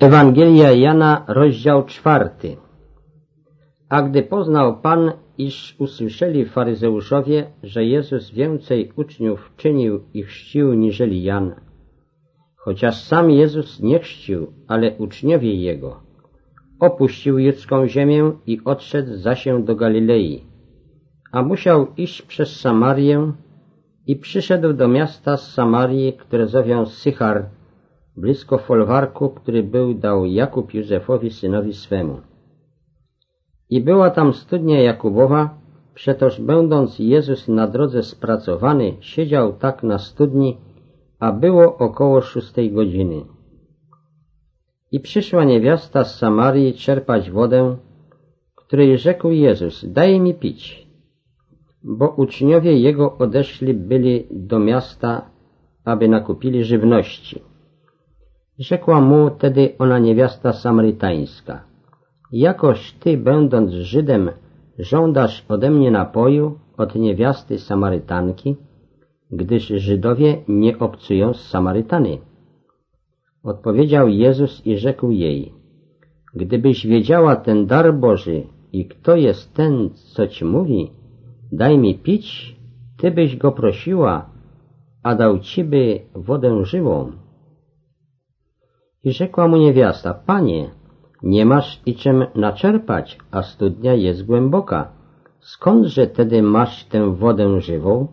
Ewangelia Jana, rozdział czwarty. A gdy poznał Pan, iż usłyszeli faryzeuszowie, że Jezus więcej uczniów czynił i chrzcił niżeli Jan, chociaż sam Jezus nie chrzcił, ale uczniowie Jego, opuścił judzką ziemię i odszedł za się do Galilei, a musiał iść przez Samarię i przyszedł do miasta z Samarii, które zowią Sychar, blisko folwarku, który był dał Jakub Józefowi synowi swemu. I była tam studnia Jakubowa, przetoż będąc Jezus na drodze spracowany, siedział tak na studni, a było około szóstej godziny. I przyszła niewiasta z Samarii czerpać wodę, której rzekł Jezus, daj mi pić, bo uczniowie Jego odeszli byli do miasta, aby nakupili żywności. Rzekła mu tedy ona niewiasta samarytańska. Jakoż ty, będąc Żydem, żądasz ode mnie napoju od niewiasty Samarytanki, gdyż Żydowie nie obcują z Samarytany. Odpowiedział Jezus i rzekł jej, Gdybyś wiedziała ten dar Boży i kto jest ten, co ci mówi, daj mi pić, ty byś go prosiła, a dał ci by wodę żywą. I rzekła mu niewiasta, panie, nie masz i czym naczerpać, a studnia jest głęboka. Skądże tedy masz tę wodę żywą?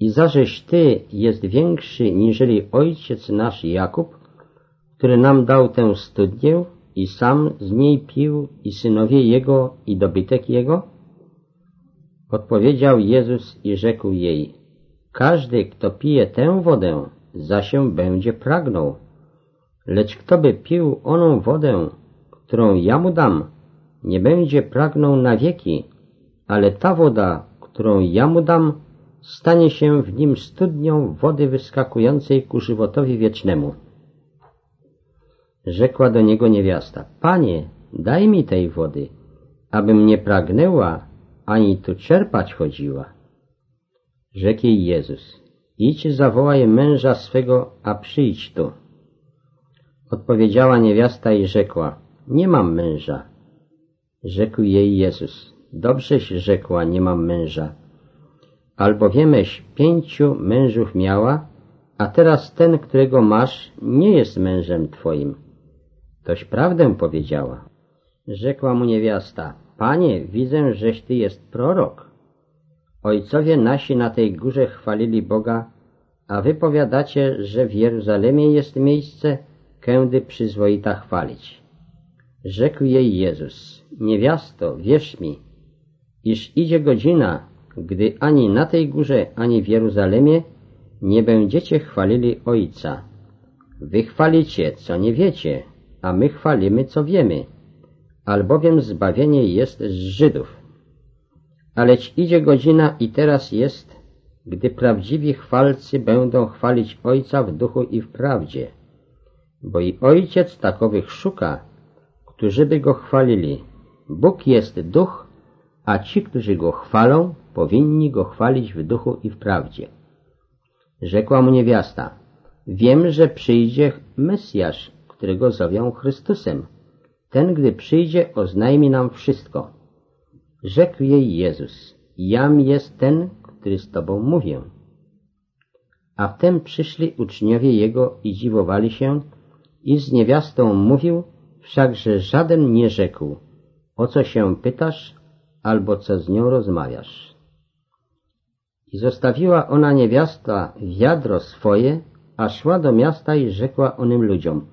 I zażeś ty jest większy niżeli ojciec nasz Jakub, który nam dał tę studnię i sam z niej pił i synowie jego i dobytek jego? Odpowiedział Jezus i rzekł jej, każdy, kto pije tę wodę, za się będzie pragnął Lecz kto by pił oną wodę, którą ja mu dam, nie będzie pragnął na wieki, ale ta woda, którą ja mu dam, stanie się w nim studnią wody wyskakującej ku żywotowi wiecznemu. Rzekła do niego niewiasta, Panie, daj mi tej wody, abym nie pragnęła, ani tu czerpać chodziła. Rzekł jej Jezus, idź zawołaj męża swego, a przyjdź tu. Odpowiedziała niewiasta i rzekła, nie mam męża. Rzekł jej Jezus, dobrześ rzekła, nie mam męża. Albowiemeś pięciu mężów miała, a teraz ten, którego masz, nie jest mężem twoim. Toś prawdę powiedziała. Rzekła mu niewiasta, panie, widzę, żeś ty jest prorok. Ojcowie nasi na tej górze chwalili Boga, a wy powiadacie, że w Jeruzalemie jest miejsce, kędy przyzwoita chwalić. Rzekł jej Jezus, niewiasto, wierz mi, iż idzie godzina, gdy ani na tej górze, ani w Jeruzalemie nie będziecie chwalili Ojca. Wy chwalicie, co nie wiecie, a my chwalimy, co wiemy, albowiem zbawienie jest z Żydów. Aleć idzie godzina i teraz jest, gdy prawdziwi chwalcy będą chwalić Ojca w duchu i w prawdzie bo i Ojciec takowych szuka, którzy by Go chwalili. Bóg jest duch, a ci, którzy Go chwalą, powinni Go chwalić w duchu i w prawdzie. Rzekła mu niewiasta, wiem, że przyjdzie Mesjasz, którego zowią Chrystusem. Ten, gdy przyjdzie, oznajmi nam wszystko. Rzekł jej Jezus, jam jest ten, który z Tobą mówię. A wtem przyszli uczniowie Jego i dziwowali się, i z niewiastą mówił, wszakże żaden nie rzekł, o co się pytasz, albo co z nią rozmawiasz. I zostawiła ona niewiasta wiadro swoje, a szła do miasta i rzekła onym ludziom,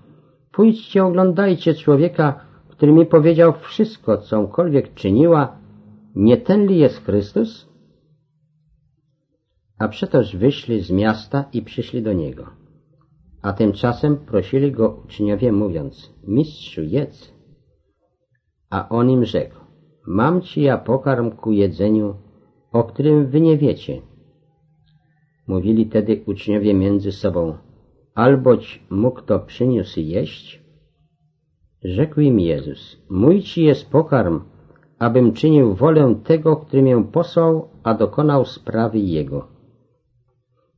pójdźcie, oglądajcie człowieka, który mi powiedział wszystko, cokolwiek czyniła, nie ten li jest Chrystus? A przetoż wyszli z miasta i przyszli do Niego. A tymczasem prosili go uczniowie mówiąc, mistrzu jedz. A on im rzekł, mam ci ja pokarm ku jedzeniu, o którym wy nie wiecie. Mówili tedy uczniowie między sobą, alboć mu kto przyniósł jeść? Rzekł im Jezus, mój ci jest pokarm, abym czynił wolę tego, który mię posłał, a dokonał sprawy Jego.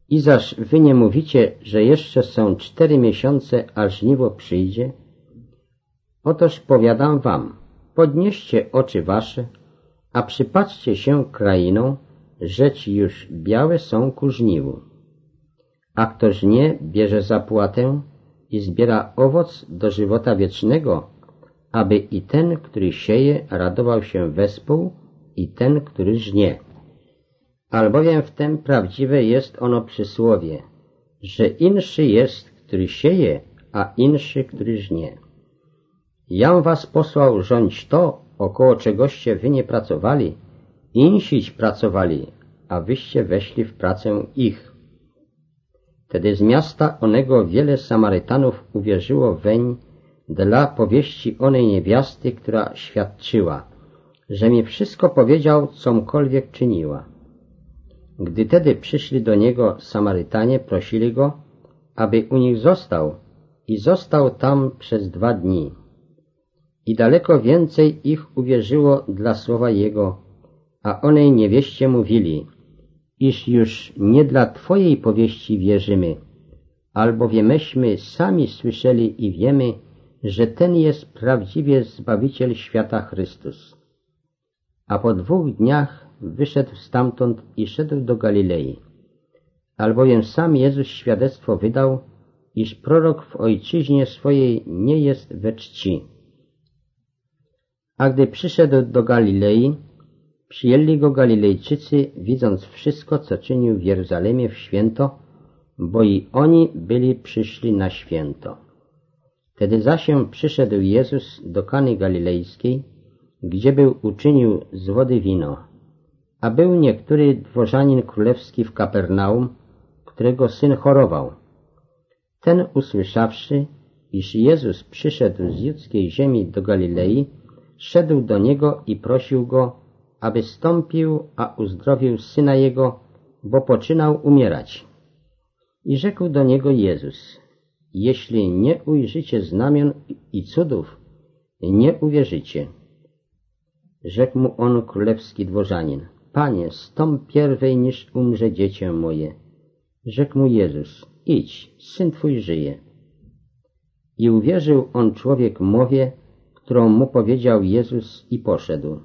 I zaż wy nie mówicie, że jeszcze są cztery miesiące, a żniwo przyjdzie? Otoż powiadam wam, podnieście oczy wasze, a przypatrzcie się krainą, rzecz już białe są ku żniwu. A kto żnie, bierze zapłatę i zbiera owoc do żywota wiecznego, aby i ten, który sieje, radował się wespół i ten, który żnie. Albowiem w tym prawdziwe jest ono przysłowie, że inszy jest, który sieje, a inszy, który żnie. Jam was posłał rządź to, około czegoście wy nie pracowali, insić pracowali, a wyście weszli w pracę ich. Tedy z miasta onego wiele Samarytanów uwierzyło weń dla powieści onej niewiasty, która świadczyła, że mi wszystko powiedział, comkolwiek czyniła. Gdy tedy przyszli do niego Samarytanie, prosili go, aby u nich został i został tam przez dwa dni. I daleko więcej ich uwierzyło dla słowa jego, a onej niewieście mówili, iż już nie dla Twojej powieści wierzymy, albowiem myśmy sami słyszeli i wiemy, że ten jest prawdziwie Zbawiciel świata Chrystus. A po dwóch dniach wyszedł stamtąd i szedł do Galilei, albowiem sam Jezus świadectwo wydał, iż prorok w ojczyźnie swojej nie jest we czci. A gdy przyszedł do Galilei, przyjęli go Galilejczycy, widząc wszystko, co czynił w Jeruzalemie w święto, bo i oni byli przyszli na święto. Wtedy zasię przyszedł Jezus do Kany Galilejskiej, gdzie był uczynił z wody wino. A był niektóry dworzanin królewski w Kapernaum, którego syn chorował. Ten usłyszawszy, iż Jezus przyszedł z judzkiej ziemi do Galilei, szedł do niego i prosił go, aby stąpił, a uzdrowił syna jego, bo poczynał umierać. I rzekł do niego Jezus, jeśli nie ujrzycie znamion i cudów, nie uwierzycie. Rzekł mu on królewski dworzanin, Panie, stąd pierwej niż umrze dziecię moje. Rzekł mu Jezus, idź, syn twój żyje. I uwierzył on człowiek mowie, którą mu powiedział Jezus i poszedł.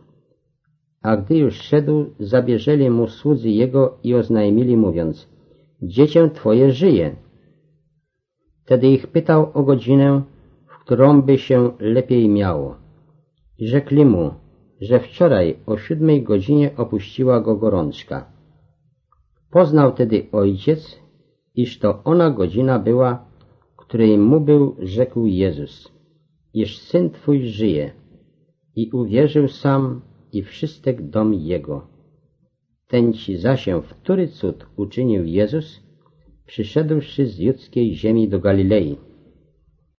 A gdy już szedł, zabierzeli mu słudzy jego i oznajmili mówiąc, dziecię twoje żyje. Wtedy ich pytał o godzinę, w którą by się lepiej miało. I rzekli mu, że wczoraj o siódmej godzinie opuściła go gorączka. Poznał tedy ojciec, iż to ona godzina była, której mu był rzekł Jezus, iż syn twój żyje. I uwierzył sam i wszystek dom jego. Ten ci zasię, który cud uczynił Jezus, przyszedłszy z judzkiej ziemi do Galilei.